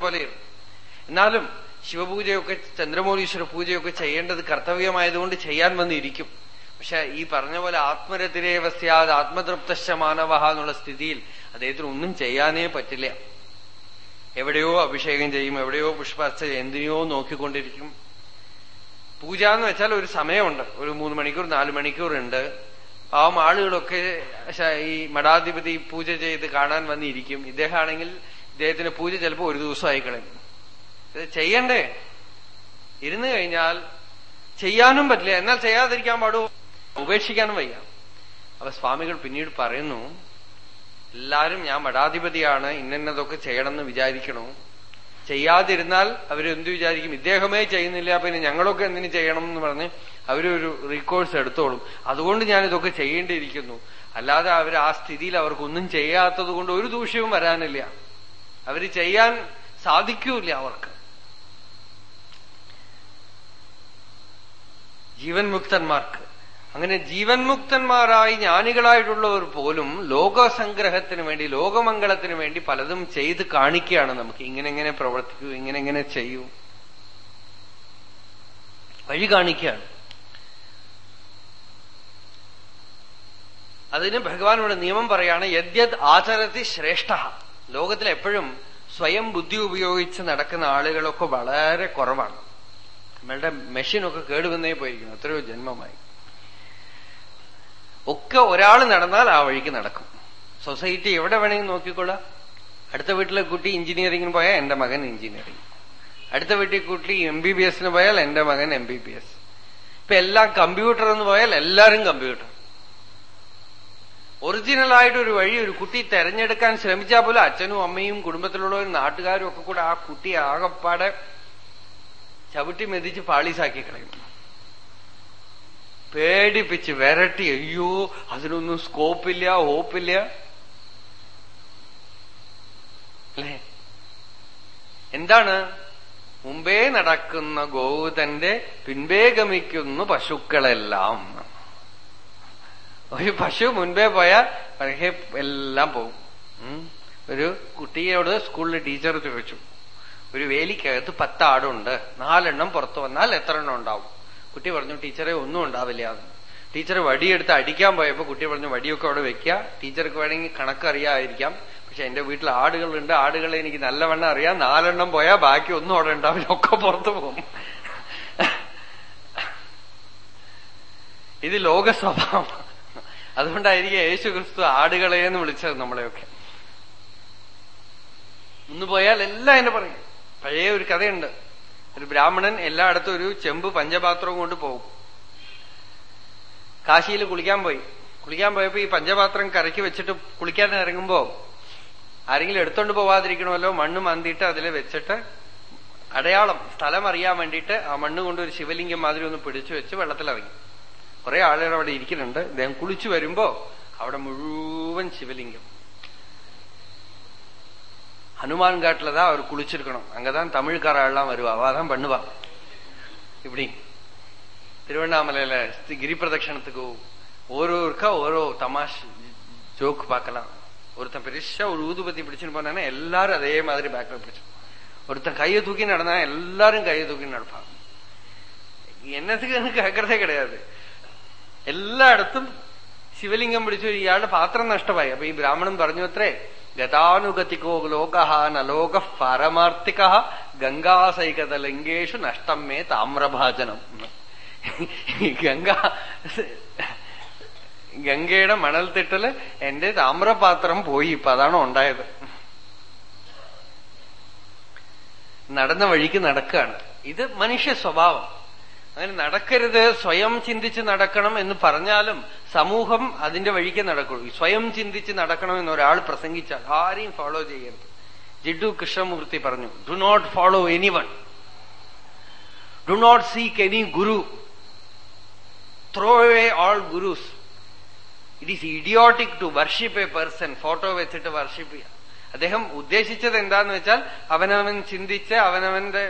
പോലെയാണ് എന്നാലും ശിവപൂജയൊക്കെ ചന്ദ്രമൗലീശ്വര പൂജയൊക്കെ ചെയ്യേണ്ടത് കർത്തവ്യമായതുകൊണ്ട് ചെയ്യാൻ വന്നിരിക്കും. പക്ഷെ ഈ പറഞ്ഞ പോലെ ആത്മരതിരേവസ്യാത് ആത്മതൃപ്തശ്ച മാനവ എന്നുള്ള സ്ഥിതിയിൽ അദ്ദേഹത്തിന് ഒന്നും ചെയ്യാനേ പറ്റില്ല. എവിടെയോ അഭിഷേകം ചെയ്യും എവിടെയോ പുഷ്പാർച്ച എന്തിനെയോ നോക്കിക്കൊണ്ടിരിക്കും. പൂജ എന്ന് വെച്ചാൽ ഒരു സമയമുണ്ട്. ഒരു മൂന്ന് മണിക്കൂർ നാല് മണിക്കൂർ ഉണ്ട്. ആ ആളുകളൊക്കെ ഈ മഠാധിപതി പൂജ ചെയ്ത് കാണാൻ വന്നിരിക്കും. ഇദ്ദേഹമാണെങ്കിൽ ഇദ്ദേഹത്തിന് പൂജ ചിലപ്പോൾ ഒരു ദിവസമായി കളയും ഇത് ചെയ്യണ്ടേ? ഇരുന്നു കഴിഞ്ഞാൽ ചെയ്യാനും പറ്റില്ല. എന്നാൽ ചെയ്യാതിരിക്കാൻ പാടുമോ ഉപേക്ഷിക്കാനും വയ്യ. അപ്പൊ സ്വാമികൾ പിന്നീട് പറയുന്നു എല്ലാരും ഞാൻ മഠാധിപതിയാണ്. ഇന്നതൊക്കെ ചെയ്യണമെന്ന് വിചാരിക്കണു. ചെയ്യാതിരുന്നാൽ അവരെന്ത് വിചാരിക്കും? ഇദ്ദേഹമേ ചെയ്യുന്നില്ല. പിന്നെ ഞങ്ങളൊക്കെ എന്തിനു ചെയ്യണം എന്ന് പറഞ്ഞ് അവരൊരു റീകോഴ്സ് എടുത്തോളും. അതുകൊണ്ട് ഞാൻ ഇതൊക്കെ ചെയ്യേണ്ടിയിരിക്കുന്നു. അല്ലാതെ അവർ ആ സ്ഥിതിയിൽ അവർക്കൊന്നും ചെയ്യാത്തത് കൊണ്ട് ഒരു ദൂഷ്യവും വരാനില്ല. അവർ ചെയ്യാൻ സാധിക്കൂല അവർക്ക്. ജീവൻ മുക്തന്മാർക്ക് അങ്ങനെ ജീവൻ മുക്തന്മാരായി ജ്ഞാനികളായിട്ടുള്ളവർ പോലും ലോകസംഗ്രഹത്തിന് വേണ്ടി ലോകമംഗളത്തിന് വേണ്ടി പലതും ചെയ്ത് കാണിക്കുകയാണ് നമുക്ക്. ഇങ്ങനെ എങ്ങനെ പ്രവർത്തിക്കൂ ഇങ്ങനെ എങ്ങനെ ചെയ്യൂ. വഴി കാണിക്കുകയാണ്. അതിന് ഭഗവാനോട് നിയമം പറയാണ് യദ്യത് ആചരത്തി ശ്രേഷ്ഠ. ലോകത്തിൽ എപ്പോഴും സ്വയം ബുദ്ധി ഉപയോഗിച്ച് നടക്കുന്ന ആളുകളൊക്കെ വളരെ കുറവാണ്. നമ്മളുടെ മെഷീനൊക്കെ കേടുവന്നേ പോയിരിക്കുന്നു. എത്രയോ ജന്മമായി. ഒക്കെ ഒരാൾ നടന്നാൽ ആ വഴിക്ക് നടക്കും. സൊസൈറ്റി എവിടെ വേണമെങ്കിൽ നോക്കിക്കൊള്ളാം. അടുത്ത വീട്ടിലെ കുട്ടി എഞ്ചിനീയറിംഗിന് പോയാൽ എന്റെ മകൻ എഞ്ചിനീയറിംഗ് അടുത്ത വീട്ടിൽ കുട്ടി എം ബി ബി എസിന് പോയാൽ എന്റെ മകൻ എം ബി ബി എസ് ഇപ്പൊ എല്ലാം കമ്പ്യൂട്ടർ എന്ന് പോയാൽ എല്ലാവരും കമ്പ്യൂട്ടർ. ഒറിജിനൽ ആയിട്ട് ഒരു വഴി ഒരു കുട്ടി തെരഞ്ഞെടുക്കാൻ ശ്രമിച്ചാൽ പോലും അച്ഛനും അമ്മയും കുടുംബത്തിലുള്ളവരും നാട്ടുകാരും ഒക്കെ കൂടെ ആ കുട്ടി ആകപ്പാടെ ചവിട്ടി മെതിച്ച് പാളീസാക്കി കളയും പേടിപ്പിച്ച് വിരട്ടി അയ്യോ അതിനൊന്നും സ്കോപ്പില്ല ഹോപ്പില്ല. അല്ലേ? എന്താണ്? മുമ്പേ നടക്കുന്ന ഗോവുതന്റെ പിൻപേ ഗമിക്കുന്നു പശുക്കളെല്ലാം ഒരു പശു മുൻപേ പോയാൽ പഴകെ എല്ലാം പോകും. ഒരു കുട്ടിയോട് സ്കൂളിൽ ടീച്ചർ ചോദിച്ചു ഒരു വേലിക്കകത്ത് പത്ത് ആടുണ്ട് നാലെണ്ണം പുറത്തു വന്നാൽ എത്ര എണ്ണം ഉണ്ടാവും? കുട്ടി പറഞ്ഞു ടീച്ചറെ ഒന്നും ഉണ്ടാവില്ല. ടീച്ചർ വടിയെടുത്ത് അടിക്കാൻ പോയപ്പോ കുട്ടി പറഞ്ഞു വടിയൊക്കെ അവിടെ വെക്കുക. ടീച്ചർക്ക് വേണമെങ്കിൽ കണക്ക് അറിയാമായിരിക്കാം പക്ഷെ എന്റെ വീട്ടിൽ ആടുകളുണ്ട്. ആടുകളെ എനിക്ക് നല്ലവണ്ണം അറിയാം. നാലെണ്ണം പോയാൽ ബാക്കി ഒന്നും അവിടെ ഉണ്ടാവില്ല. ഒക്കെ പുറത്തു പോകും. ഇത് ലോക സ്വഭാവം. അതുകൊണ്ടായിരിക്കും യേശു ക്രിസ്തു ആടുകളെ എന്ന് വിളിച്ചത് നമ്മളെയൊക്കെ. ഒന്ന് പോയാൽ എല്ലാം എന്നെ പറയും. പഴയ ഒരു കഥയുണ്ട്. ഒരു ബ്രാഹ്മണൻ എല്ലായിടത്തും ഒരു ചെമ്പ് പഞ്ചപാത്രവും കൊണ്ട് പോകും. കാശിയിൽ കുളിക്കാൻ പോയി. കുളിക്കാൻ പോയപ്പോ ഈ പഞ്ചപാത്രം കരക്കി വെച്ചിട്ട് കുളിക്കാൻ ഇറങ്ങുമ്പോ ആരെങ്കിലും എടുത്തോണ്ട് പോവാതിരിക്കണമല്ലോ? മണ്ണ് മന്തിയിട്ട് അതിൽ വെച്ചിട്ട് അടയാളം സ്ഥലം അറിയാൻ വേണ്ടിയിട്ട് ആ മണ്ണ് കൊണ്ട് ഒരു ശിവലിംഗം മാതിരി ഒന്ന് പിടിച്ചു വെച്ച് വെള്ളത്തിലിറങ്ങി. കുറെ ആളുകൾ അവിടെ ഇരിക്കുന്നുണ്ട്. അദ്ദേഹം കുളിച്ചു വരുമ്പോ അവിടെ മുഴുവൻ ശിവലിംഗം. ஹனுமான் காட்டில தான் அவர் குளிச்சிருக்கணும் அங்கதான் தமிழ்கார ஆள்லாம் வருவா அவாதான் பண்ணுவா இப்படி திருவண்ணாமலையில கிரி பிரதட்சணத்துக்கு ஒருவருக்கா ஒரு தமாஷ் ஜோக் பார்க்கலாம் ஒருத்தன் பெருசா ஒரு ஊதுபத்தி பிடிச்சுன்னு போனானா எல்லாரும் அதே மாதிரி பேக்ல பிடிச்சு ஒருத்தன் கையை தூக்கி நடந்தா எல்லாரும் கையை தூக்கி நடப்பான் என்னத்துக்குன்னு கிடையாது എല്ലായിടത്തും ശിവലിംഗം പിടിച്ചു ഇയാളുടെ പാത്രം നഷ്ടമായി. അപ്പൊ ഈ ബ്രാഹ്മണൻ പറഞ്ഞു അത്രേ ഗതാനുഗതികോ ലോക നലോക പാരമാർത്ഥിക ഗംഗാസൈകതലിംഗേഷു നഷ്ടം മേ താമ്രഭാജനം. ഗംഗ ഗംഗയുടെ മണൽത്തിട്ടൽ എന്റെ താമ്രപാത്രം പോയി ഇപ്പൊ അതാണ് ഉണ്ടായത്. നടന്ന വഴിക്ക് നടക്കുകയാണ്. ഇത് മനുഷ്യ സ്വഭാവം. അങ്ങനെ നടക്കരുത് സ്വയം ചിന്തിച്ച് നടക്കണം എന്ന് പറഞ്ഞാലും സമൂഹം അതിന്റെ വഴിക്ക് നടക്കുള്ളൂ. സ്വയം ചിന്തിച്ച് നടക്കണം എന്ന് ഒരാൾ പ്രസംഗിച്ചാൽ ആരെയും ഫോളോ ചെയ്യരുത്. ജിഡു കൃഷ്ണമൂർത്തി പറഞ്ഞു do not follow any one do not seek any guru throw a all gurus it is idiotic to worship a person photo വെച്ചിട്ട് വർഷിപ്പ് ചെയ്യുക അദ്ദേഹം ഉദ്ദേശിച്ചത് എന്താന്ന് വെച്ചാൽ അവനവൻ ചിന്തിച്ച് അവനവന്റെ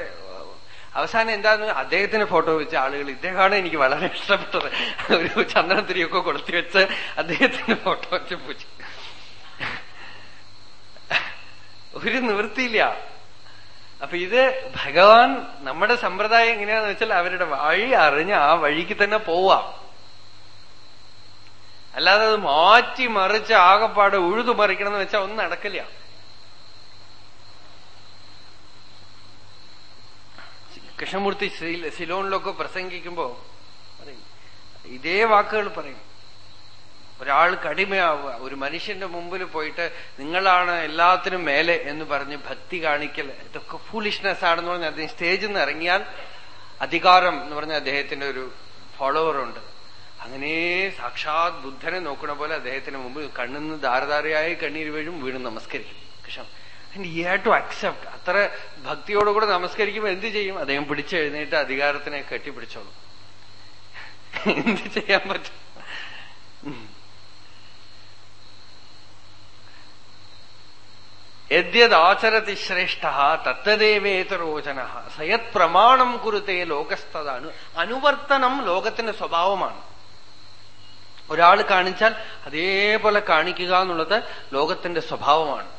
അവസാനം എന്താന്ന് അദ്ദേഹത്തിന്റെ ഫോട്ടോ വെച്ച ആളുകൾ ഇദ്ദേഹമാണ് എനിക്ക് വളരെ ഇഷ്ടപ്പെട്ടത്. ഒരു ചന്ദനത്തിരിയൊക്കെ കൊളുത്തി വെച്ച് അദ്ദേഹത്തിന്റെ ഫോട്ടോ വെച്ച് പൂച്ചു ഒരു നിവൃത്തിയില്ല. അപ്പൊ ഇത് ഭഗവാൻ നമ്മുടെ സമ്പ്രദായം എങ്ങനെയാന്ന് വെച്ചാൽ അവരുടെ വഴി അറിഞ്ഞ് ആ വഴിക്ക് തന്നെ പോവാം. അല്ലാതെ അത് മാറ്റി മറിച്ച് ആകെപ്പാട് ഉഴുതു മറിക്കണം എന്ന് വെച്ചാൽ ഒന്നും നടക്കില്ല. കൃഷ്ണമൂർത്തി സിലോണിലൊക്കെ പ്രസംഗിക്കുമ്പോ ഇതേ വാക്കുകൾ പറയും. ഒരാൾ കടിമയാവുക ഒരു മനുഷ്യന്റെ മുമ്പിൽ പോയിട്ട് നിങ്ങളാണ് എല്ലാത്തിനും മേലെ എന്ന് പറഞ്ഞ് ഭക്തി കാണിക്കൽ ഇതൊക്കെ ഫൂളിഷ്നെസ് ആണെന്ന് പറഞ്ഞ് അദ്ദേഹം സ്റ്റേജിൽ നിന്ന് ഇറങ്ങിയാൽ അധികാരം എന്ന് പറഞ്ഞ അദ്ദേഹത്തിന്റെ ഒരു ഫോളോവർ ഉണ്ട്. അങ്ങനെ സാക്ഷാത് ബുദ്ധനെ നോക്കണ പോലെ അദ്ദേഹത്തിന് മുമ്പ് കണ്ണിന്ന് ധാരധാരയായി കണ്ണീര് വീഴും വീണ് നമസ്കരിക്കും. Krishna and he had to accept അത്ര ഭക്തിയോടുകൂടെ നമസ്കരിക്കുമ്പോൾ എന്ത് ചെയ്യും? അദ്ദേഹം പിടിച്ചെഴുന്നേറ്റ് അധികാരത്തിനെ കെട്ടിപ്പിടിച്ചോളും. എന്ത് ചെയ്യാൻ പറ്റും? യദ്യദാചരതി ശ്രേഷ്ഠ തത്തദേവേതരോചന സയത് പ്രമാണം കുരുത്തെ ലോകസ്ഥതാണ്. അനുവർത്തനം ലോകത്തിന്റെ സ്വഭാവമാണ്. ഒരാൾ കാണിച്ചാൽ അതേപോലെ കാണിക്കുക എന്നുള്ളത് ലോകത്തിന്റെ സ്വഭാവമാണ്.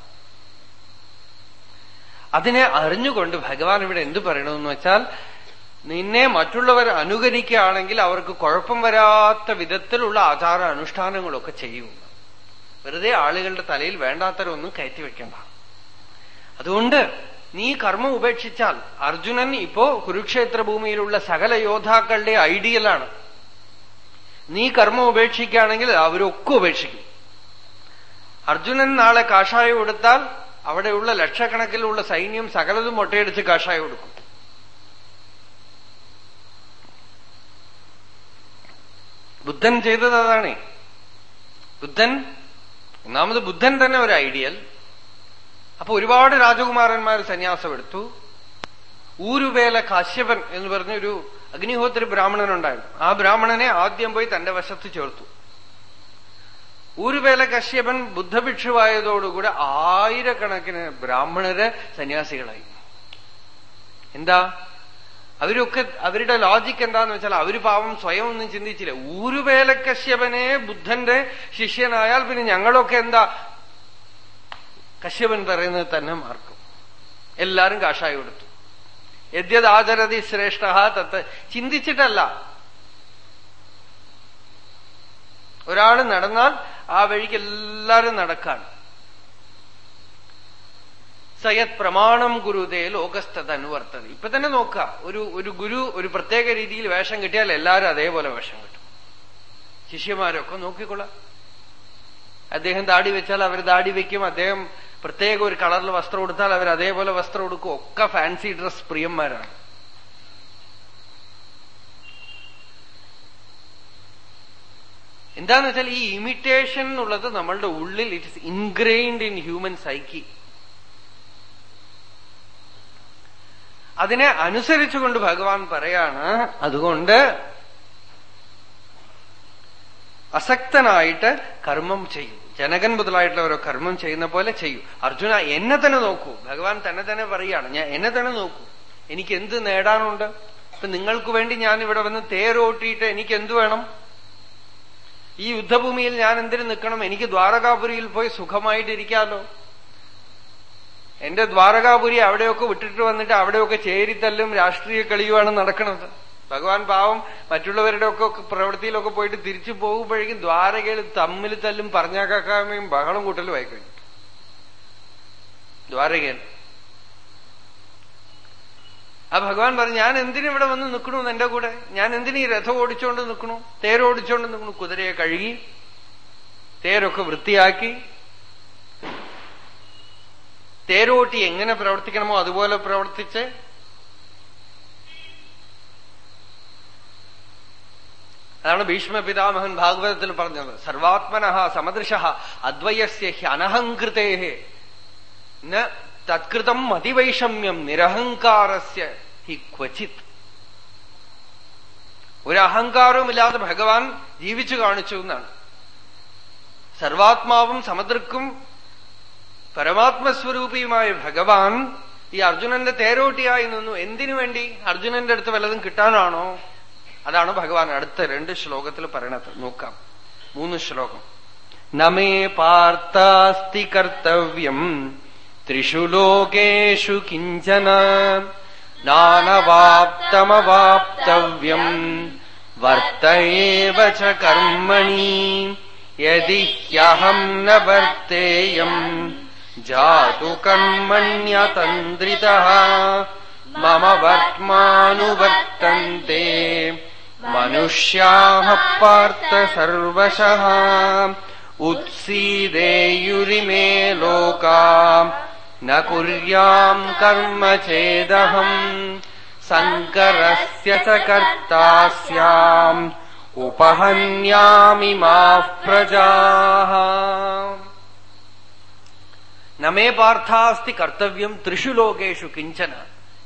അതിനെ അറിഞ്ഞുകൊണ്ട് ഭഗവാൻ ഇവിടെ എന്തു പറയണമെന്ന് വെച്ചാൽ നിന്നെ മറ്റുള്ളവർ അനുകരിക്കുകയാണെങ്കിൽ അവർക്ക് കുഴപ്പം വരാത്ത വിധത്തിലുള്ള ആചാര അനുഷ്ഠാനങ്ങളൊക്കെ ചെയ്യും. വെറുതെ ആളുകളുടെ തലയിൽ വേണ്ടാത്തരൊന്നും കയറ്റി വെക്കണ്ട. അതുകൊണ്ട് നീ കർമ്മം ഉപേക്ഷിച്ചാൽ അർജുനൻ ഇപ്പോ കുരുക്ഷേത്ര ഭൂമിയിലുള്ള സകല യോദ്ധാക്കളുടെ ഐഡിയലാണ് നീ കർമ്മം ഉപേക്ഷിക്കുകയാണെങ്കിൽ അവരൊക്കെ ഉപേക്ഷിക്കും. അർജുനൻ നാളെ കാഷായം എടുത്താൽ അവിടെയുള്ള ലക്ഷക്കണക്കിലുള്ള സൈന്യം സകലതും മൊട്ടയടിച്ച് കാഷായം കൊടുക്കും. ബുദ്ധൻ ചെയ്തത് അതാണേ. ബുദ്ധൻ ഒന്നാമത് ബുദ്ധൻ തന്നെ ഒരു ഐഡിയൽ. അപ്പൊ ഒരുപാട് രാജകുമാരന്മാർ സന്യാസം എടുത്തു ഊരുവേല കാശ്യപൻ എന്ന് പറഞ്ഞൊരു അഗ്നിഹോത്രി ബ്രാഹ്മണനുണ്ടായിരുന്നു. ആ ബ്രാഹ്മണനെ ആദ്യം പോയി തന്റെ വശത്ത് ചേർത്തു. ഊരുവേല കശ്യപൻ ബുദ്ധഭിക്ഷുവായതോടുകൂടെ ആയിരക്കണക്കിന് ബ്രാഹ്മണര് സന്യാസികളായി. എന്താ? അവരൊക്കെ അവരുടെ ലോജിക്ക് എന്താന്ന് വെച്ചാൽ അവർ പാവം സ്വയം ഒന്നും ചിന്തിച്ചില്ല. ഒരു വേല കശ്യപനെ ബുദ്ധന്റെ ശിഷ്യനായാൽ പിന്നെ ഞങ്ങളൊക്കെ എന്താ? കശ്യപൻ പറയുന്നത് തന്നെ മാർക്കും. എല്ലാരും കാഷായം എടുത്തു. യദ്യതാചരതി ശ്രേഷ്ഠ തത്ത് ചിന്തിച്ചിട്ടല്ല. ഒരാൾ നടന്നാൽ ആ വഴിക്ക് എല്ലാരും നടക്കാണ്. സയത് പ്രമാണം ഗുരുതേ ലോകസ്ഥത അനുവർത്തത് ഇപ്പൊ തന്നെ നോക്കുക ഒരു ഒരു ഗുരു ഒരു പ്രത്യേക രീതിയിൽ വേഷം കിട്ടിയാൽ എല്ലാവരും അതേപോലെ വേഷം കിട്ടും. ശിഷ്യന്മാരൊക്കെ നോക്കിക്കൊള്ളാം. അദ്ദേഹം ദാടി വെച്ചാൽ അവർ ദാടി വെക്കും. അദ്ദേഹം പ്രത്യേക ഒരു കളറിൽ വസ്ത്രം കൊടുത്താൽ അവർ അതേപോലെ വസ്ത്രം കൊടുക്കും ഒക്കെ ഫാൻസി ഡ്രസ് പ്രിയന്മാരാണ്. എന്താന്ന് വെച്ചാൽ ഈ ഇമിറ്റേഷൻ എന്നുള്ളത് നമ്മളുടെ ഉള്ളിൽ it is ingrained in human psyche അതിനെ അനുസരിച്ചുകൊണ്ട് ഭഗവാൻ പറയാണ് അതുകൊണ്ട് അസക്തനായിട്ട് കർമ്മം ചെയ്യും. ജനകൻ മുതലായിട്ടുള്ളവരോ കർമ്മം ചെയ്യുന്ന പോലെ ചെയ്യൂ. അർജുന എന്നെ തന്നെ നോക്കൂ. ഭഗവാൻ തന്നെ തന്നെ പറയാണ് ഞാൻ എന്നെ തന്നെ നോക്കൂ. എനിക്ക് എന്ത് നേടാനുണ്ട്? ഇപ്പൊ നിങ്ങൾക്ക് വേണ്ടി ഞാൻ ഇവിടെ വന്ന് തേരോട്ടിയിട്ട് എനിക്ക് എന്തു വേണം? ഈ യുദ്ധഭൂമിയിൽ ഞാൻ എന്തിനു നിൽക്കണം? എനിക്ക് ദ്വാരകാപുരിയിൽ പോയി സുഖമായിട്ടിരിക്കാമല്ലോ എന്റെ ദ്വാരകാപുരി അവിടെയൊക്കെ വിട്ടിട്ട് വന്നിട്ട് അവിടെയൊക്കെ ചേരിത്തല്ലും രാഷ്ട്രീയ കളിയുമാണ് നടക്കുന്നത്. ഭഗവാൻ പാവം മറ്റുള്ളവരുടെ ഒക്കെ പ്രവൃത്തിയിലൊക്കെ പോയിട്ട് തിരിച്ചു പോകുമ്പോഴേക്കും ദ്വാരകയിൽ തമ്മിൽ തല്ലും പറഞ്ഞാക്കാമയും ബഹളം കൂട്ടലും ആയിക്കഴിഞ്ഞു. ദ്വാരകയിൽ ആ ഭഗവാൻ പറഞ്ഞു ഞാൻ എന്തിനിവിടെ വന്ന് നിൽക്കണു എന്റെ കൂടെ? ഞാൻ എന്തിനീ രഥം ഓടിച്ചോണ്ട് നിൽക്കണു? തേരോടിച്ചോണ്ട് നിൽക്കണു. കുതിരയെ കഴുകി തേരൊക്കെ വൃത്തിയാക്കി. തേരോട്ടി എങ്ങനെ പ്രവർത്തിക്കണമോ അതുപോലെ പ്രവർത്തിച്ച് അതാണ് ഭീഷ്മ പിതാമഹൻ ഭാഗവതത്തിൽ പറഞ്ഞത്. സർവാത്മന സമദൃശ അദ്വയസ്യ അനഹങ്കൃതേ ന തത്കൃതം അതിവൈഷമ്യം നിരഹങ്കാരസ്യ ഹി ക്വചിത്. ഒരു അഹങ്കാരവുമില്ലാതെ ഭഗവാൻ ജീവിച്ചു കാണിച്ചു എന്നാണ്. സർവാത്മാവും സമദൃക്കും പരമാത്മസ്വരൂപിയുമായ ഭഗവാൻ ഈ അർജുനന്റെ തേരോട്ടിയായി നിന്നു. എന്തിനു വേണ്ടി? അർജുനന്റെ അടുത്ത് വല്ലതും കിട്ടാനാണോ? അതാണ് ഭഗവാൻ അടുത്ത രണ്ട് ശ്ലോകത്തിൽ പറയണത്. നോക്കാം. മൂന്ന് ശ്ലോകം. നമേ പാർത്താസ്തി കർത്തവ്യം त्रिषु लोकेषु किञ्चन नानवाप्तमवाप्तव्यम् वर्त एव च कर्मणि यदि ह्यहम् न वर्तेयम् जातु कर्मण्यतन्द्रितः मम वर्त्मानुवर्तन्ते मनुष्याः पार्थ सर्वशः। उत्सीदेयुरिमे लोका നമേ പാർത്ഥാസ്തി കർത്തവ്യം ത്രിഷു ലോകേഷു കിഞ്ചന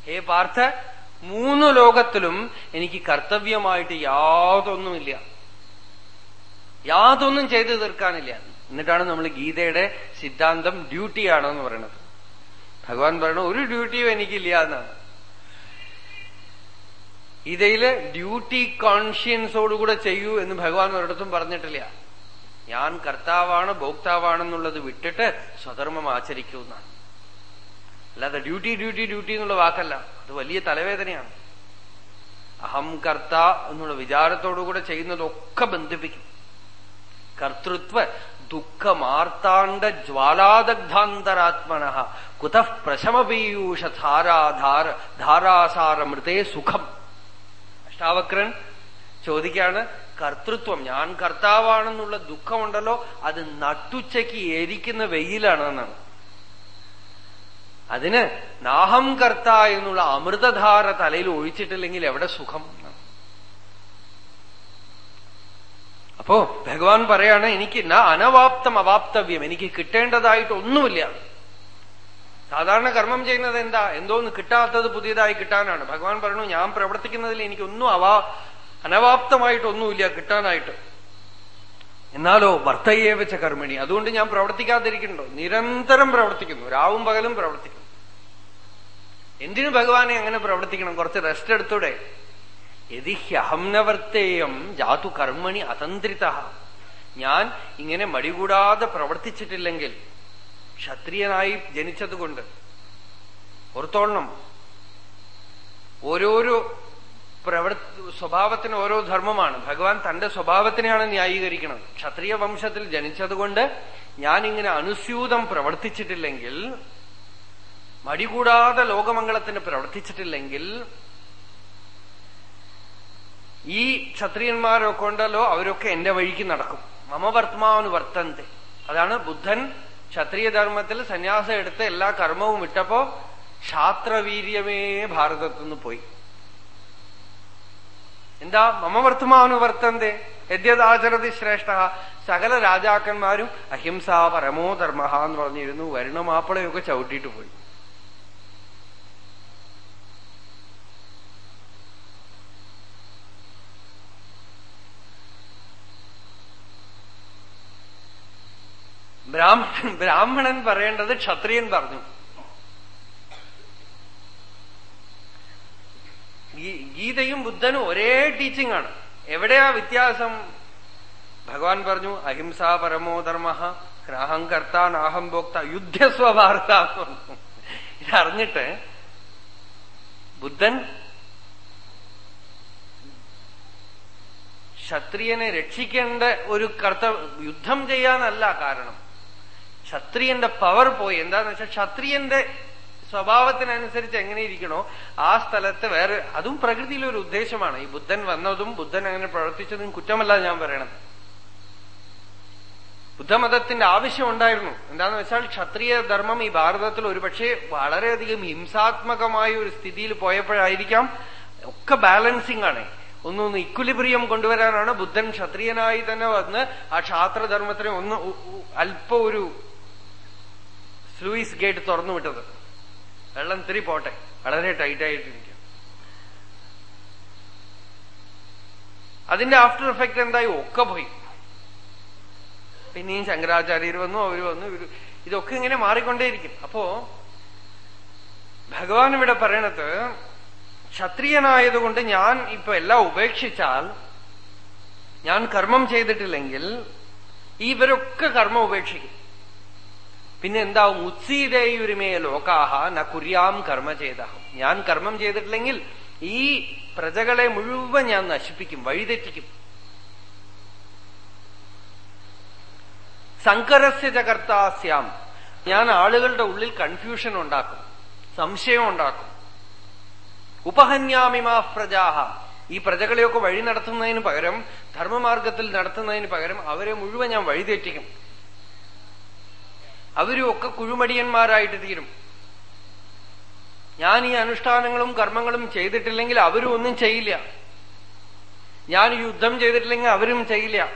ഹേ പാർത്ഥ മൂന്ന് ലോകത്തിലും എനിക്ക് കർത്തവ്യമായിട്ട് യാതൊന്നുമില്ല. യാതൊന്നും ചെയ്തു തീർക്കാനില്ല. എന്നിട്ടാണ് നമ്മൾ ഗീതയുടെ സിദ്ധാന്തം ഡ്യൂട്ടിയാണെന്ന് പറയുന്നത്. ഭഗവാൻ പറയണ ഒരു ഡ്യൂട്ടിയും എനിക്കില്ല എന്നാണ് ഇതയിൽ ഡ്യൂട്ടി കോൺഷ്യൻസോടുകൂടെ ചെയ്യൂ എന്ന് ഭഗവാൻ ഒരിടത്തും പറഞ്ഞിട്ടില്ല. ഞാൻ കർത്താവാണ് ഭോക്താവാണെന്നുള്ളത് വിട്ടിട്ട് സ്വധർമ്മം ആചരിക്കൂ എന്നാണ്. അല്ലാതെ ഡ്യൂട്ടി ഡ്യൂട്ടി ഡ്യൂട്ടി എന്നുള്ള വാക്കല്ല. അത് വലിയ തലവേദനയാണ്. അഹം കർത്ത എന്നുള്ള വിചാരത്തോടുകൂടെ ചെയ്യുന്നതൊക്കെ ബന്ധിപ്പിക്കും. കർത്തൃത്വ ദുഃഖമാർത്താണ്ഡ ജ്വാലാദഗ്ധാന്തരാത്മന കുതഃ പ്രശമപീയൂഷ ധാരാധാര ധാരാസാരമൃതേ സുഖം. അഷ്ടാവക്രൻ ചോദിക്കാണ് കർത്തൃത്വം ഞാൻ കർത്താവാണെന്നുള്ള ദുഃഖമുണ്ടല്ലോ അത് നട്ടുച്ചയ്ക്ക് ഏരിക്കുന്ന വെയിലാണെന്നാണ്. അതിന് നാഹം കർത്ത എന്നുള്ള അമൃതധാര തലയിൽ ഒഴിച്ചിട്ടില്ലെങ്കിൽ എവിടെ സുഖം? അപ്പോ ഭഗവാൻ പറയാണ് എനിക്ക് നാ അനവാപ്തം അവാപ്തവ്യം എനിക്ക് കിട്ടേണ്ടതായിട്ട് ഒന്നുമില്ല. സാധാരണ കർമ്മം ചെയ്യുന്നത് എന്താ? എന്തോന്ന് കിട്ടാത്തത് പുതിയതായി കിട്ടാനാണ്. ഭഗവാൻ പറഞ്ഞു ഞാൻ പ്രവർത്തിക്കുന്നതിൽ എനിക്കൊന്നും അവാ അനവാപ്തമായിട്ടൊന്നുമില്ല കിട്ടാനായിട്ട്. എന്നാലോ വർത്തയെ വെച്ച കർമ്മിണി. അതുകൊണ്ട് ഞാൻ പ്രവർത്തിക്കാതിരിക്കുന്നുണ്ടോ? നിരന്തരം പ്രവർത്തിക്കുന്നു. രാവും പകലും പ്രവർത്തിക്കുന്നു. എന്തിനു ഭഗവാനെ അങ്ങനെ പ്രവർത്തിക്കണം? കുറച്ച് റെസ്റ്റ് എടുത്തൂടെ? യതി ഹ്യഹം നവർത്തേയം ജാതു കർമ്മണി അതന്ത്രിത ഞാൻ ഇങ്ങനെ മടികൂടാതെ പ്രവർത്തിച്ചിട്ടില്ലെങ്കിൽ ക്ഷത്രിയനായി ജനിച്ചതുകൊണ്ട് ഓർത്തോളണം. ഓരോരോ പ്രവർത്തി സ്വഭാവത്തിന് ഓരോ ധർമ്മമാണ്. ഭഗവാൻ തന്റെ സ്വഭാവത്തിനെയാണ് ന്യായീകരിക്കുന്നത്. ക്ഷത്രിയ വംശത്തിൽ ജനിച്ചതുകൊണ്ട് ഞാൻ ഇങ്ങനെ അനുസ്യൂതം പ്രവർത്തിച്ചിട്ടില്ലെങ്കിൽ മടികൂടാതെ ലോകമംഗളത്തിന് പ്രവർത്തിച്ചിട്ടില്ലെങ്കിൽ ഈ ക്ഷത്രിയന്മാരൊക്കെ ഉണ്ടല്ലോ അവരൊക്കെ എന്റെ വഴിക്ക് നടക്കും. മമവർത്തമാവന് വർത്തന്ത്. അതാണ് ബുദ്ധൻ ക്ഷത്രിയധർമ്മത്തിൽ സന്യാസം എടുത്ത് എല്ലാ കർമ്മവും വിട്ടപ്പോ ക്ഷാത്രവീര്യമേ ഭാരതത്തിൽ നിന്ന് പോയി. എന്താ? മമവർത്തമാവന് വർത്തന്ത്? യദ്യതാചരതി ശ്രേഷ്ഠ. സകല രാജാക്കന്മാരും അഹിംസ പരമോ ധർമ്മ എന്ന് പറഞ്ഞിരുന്നു വരുണമാപ്പിളയൊക്കെ ചവിട്ടിയിട്ട് പോയി. ബ്രാഹ്മണൻ പറയേണ്ടത് ക്ഷത്രിയൻ പറഞ്ഞു. ഗീതയും ബുദ്ധനും ഒരേ ടീച്ചിങ് ആണ്. എവിടെയാ വ്യത്യാസം? ഭഗവാൻ പറഞ്ഞു അഹിംസ പരമോ ധർമ്മ നാഹം കർത്ത നാഹം ഭോക്ത യുദ്ധസ്വഭാരത ഇതറിഞ്ഞിട്ട് ബുദ്ധൻ ക്ഷത്രിയനെ രക്ഷിക്കേണ്ട ഒരു കർത്തവ്യ യുദ്ധം ചെയ്യാനല്ല കാരണം. ക്ഷത്രിയന്റെ പവർ പോയി. എന്താന്ന് വെച്ചാൽ ക്ഷത്രിയന്റെ സ്വഭാവത്തിനനുസരിച്ച് എങ്ങനെ ഇരിക്കണോ ആ സ്ഥലത്ത് വേറെ അതും പ്രകൃതിയിലെ ഒരു ഉദ്ദേശമാണ്. ഈ ബുദ്ധൻ വന്നതും ബുദ്ധൻ അങ്ങനെ പ്രവർത്തിച്ചതും കുറ്റമല്ല ഞാൻ പറയണത്. ബുദ്ധമതത്തിന്റെ ആവശ്യം ഉണ്ടായിരുന്നു. എന്താന്ന് വെച്ചാൽ ക്ഷത്രിയ ധർമ്മം ഈ ഭാരതത്തിൽ ഒരുപക്ഷെ വളരെയധികം ഹിംസാത്മകമായ ഒരു സ്ഥിതിയിൽ പോയപ്പോഴായിരിക്കാം ഒക്കെ ബാലൻസിങ് ആണ്. ഒന്നൊന്ന് ഇക്വലിബ്രിയം കൊണ്ടുവരാനാണ് ബുദ്ധൻ ക്ഷത്രിയനായി തന്നെ വന്ന് ആ ക്ഷാത്രധർമ്മത്തിനെ ഒന്ന് അല്പ ഒരു സ്ലൂയിസ് ഗേറ്റ് തുറന്നു വിട്ടത്. വെള്ളം തിരി പോട്ടെ. വളരെ ടൈറ്റ് ടൈറ്റായിട്ടിരിക്കും. അതിന്റെ ആഫ്റ്റർ എഫക്ട് എന്തായി? ഒക്കെ പോയി. പിന്നെയും ശങ്കരാചാര്യർ വന്നു അവർ വന്നു ഇവർ ഇതൊക്കെ ഇങ്ങനെ മാറിക്കൊണ്ടേയിരിക്കും. അപ്പോ ഭഗവാൻ ഇവിടെ പറയണത് ക്ഷത്രിയനായതുകൊണ്ട് ഞാൻ ഇപ്പൊ എല്ലാം ഉപേക്ഷിച്ചാൽ ഞാൻ കർമ്മം ചെയ്തിട്ടില്ലെങ്കിൽ ഇവരൊക്കെ കർമ്മം ഉപേക്ഷിക്കും. പിന്നെ എന്താവും ഉത്സീതയുരിമേ ലോകാഹ ന കുര്യാം കർമ്മ ചെയ്ത ഞാൻ കർമ്മം ചെയ്തിട്ടില്ലെങ്കിൽ ഈ പ്രജകളെ മുഴുവൻ ഞാൻ നശിപ്പിക്കും വഴിതെറ്റിക്കും. സങ്കരസ്യ ചകർത്താസ്യാം ഞാൻ ആളുകളുടെ ഉള്ളിൽ കൺഫ്യൂഷൻ ഉണ്ടാക്കും സംശയം ഉണ്ടാക്കും. ഉപഹന്യാമിമാ പ്രജാഹ. ഈ പ്രജകളെയൊക്കെ വഴി നടത്തുന്നതിന് പകരം ധർമ്മമാർഗത്തിൽ നടത്തുന്നതിന് പകരം അവരെ മുഴുവൻ ഞാൻ വഴിതെറ്റിക്കും. അവരും ഒക്കെ കുഴുമടിയന്മാരായിട്ട് തീരും. ഞാൻ ഈ അനുഷ്ഠാനങ്ങളും കർമ്മങ്ങളും ചെയ്തിട്ടില്ലെങ്കിൽ അവരും ഒന്നും ചെയ്യില്ല. ഞാൻ യുദ്ധം ചെയ്തിട്ടില്ലെങ്കിൽ അവരും ചെയ്യില്ല.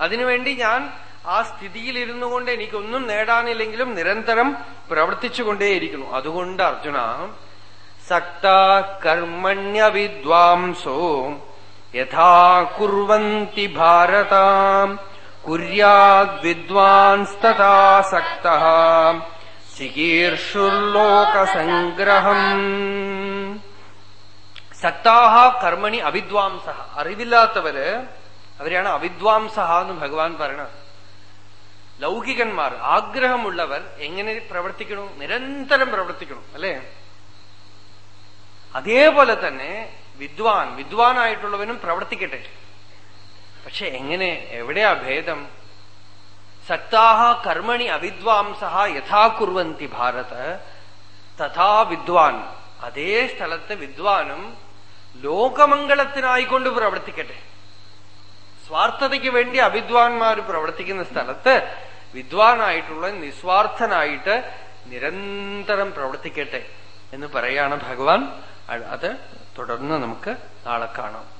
അതിനുവേണ്ടി ഞാൻ ആ സ്ഥിതിയിലിരുന്നു കൊണ്ട് എനിക്കൊന്നും നേടാനില്ലെങ്കിലും നിരന്തരം പ്രവർത്തിച്ചുകൊണ്ടേയിരിക്കുന്നു. അതുകൊണ്ട് അർജുന സക്ത കർമ്മണ്യ വിദ്വാംസോ യഥാ ഭാരത. സക്ത ചികീർഷുർലോകസംഗ്രഹം സക്താഹ കർമ്മണി അവിദ്വാംസ അറിവില്ലാത്തവര് അവരെയാണ് അവിദ്വാംസ എന്ന് ഭഗവാൻ പറയണത്. ലൗകികന്മാർ ആഗ്രഹമുള്ളവർ എങ്ങനെ പ്രവർത്തിക്കണു? നിരന്തരം പ്രവർത്തിക്കണം അല്ലേ? അതേപോലെ തന്നെ വിദ്വാൻ വിദ്വാനായിട്ടുള്ളവനും പ്രവർത്തിക്കട്ടെ. പക്ഷെ എങ്ങനെ? എവിടെയാ ഭേദം? സക്താഹ കർമ്മണി അവിദ്വാംസ യഥാ കുർവന്തി ഭാരത. തഥാ വിദ്വാൻ. അതേ സ്ഥലത്ത് വിദ്വാനും ലോകമംഗളത്തിനായിക്കൊണ്ട് പ്രവർത്തിക്കട്ടെ. സ്വാർത്ഥതയ്ക്ക് വേണ്ടി അവിദ്വാൻമാർ പ്രവർത്തിക്കുന്ന സ്ഥലത്ത് വിദ്വാനായിട്ടുള്ള നിസ്വാർത്ഥനായിട്ട് നിരന്തരം പ്രവർത്തിക്കട്ടെ എന്ന് പറയാണ് ഭഗവാൻ. അത് തുടർന്ന് നമുക്ക് നാളെ കാണാം.